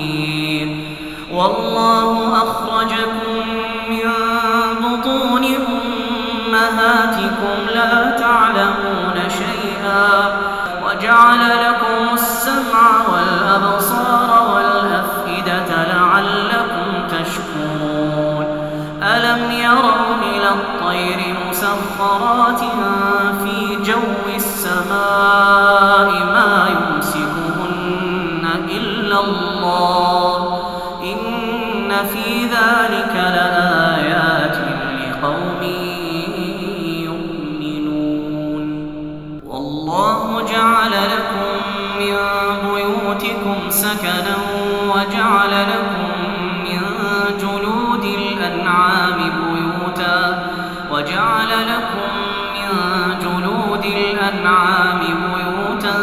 قدير والله أخرجكم من بطون أمهاتكم لا تعلمون شيئا وجعل لكم جعل لكم من بيوتكم سكنا وجعل لكم من جلود الأنعام بيوتا وجعل لكم من جلود الأنعام بيوتا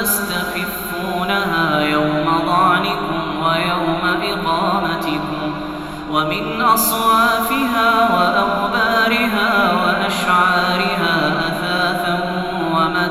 تستخفونها يوم ضعنكم ويوم إقامتكم ومن أصوافها وأوبارها وأشعارها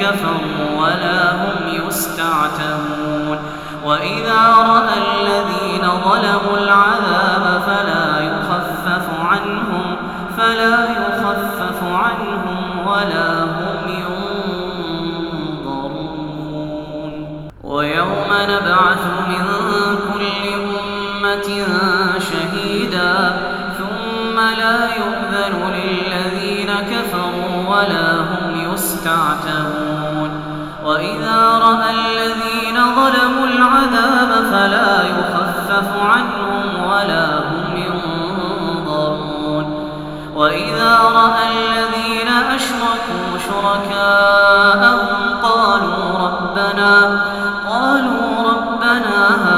كفروا ولا هم يستعتبون. وإذا رأى الذين ظلموا العذاب فلا يخفف عنهم فلا يخفف عنهم ولا هم ينظرون. ويوم نبعث من كل أمة شهيدا ثم لا يؤذن للذين كفروا ولا هم يستعتبون. وإذا رأى الذين ظلموا العذاب فلا يخفف عنهم ولا هم ينظرون. وإذا رأى الذين أشركوا شركاءهم قالوا ربنا قالوا ربنا هؤلاء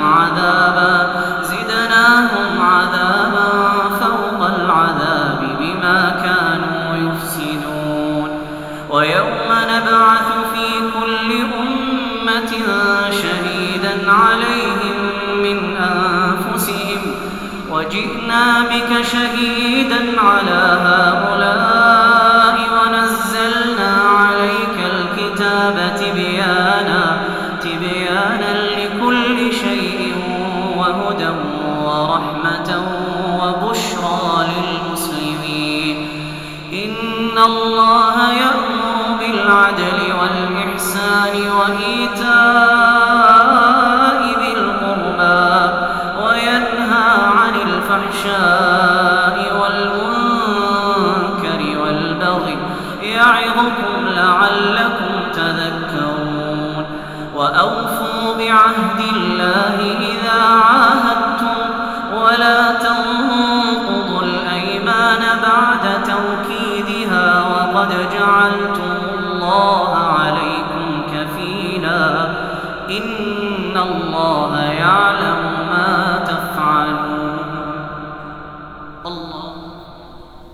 شهيدا عليهم من أنفسهم وجئنا بك شهيدا على هؤلاء ونزلنا عليك الكتاب تبيانا تبيانا لكل شيء وهدى ورحمة وبشرى للمسلمين. إن الله تذكرون وأوفوا بعهد الله إذا عاهدتم ولا تنقضوا الأيمان بعد توكيدها وقد جعلتم الله عليكم كفيلا إن الله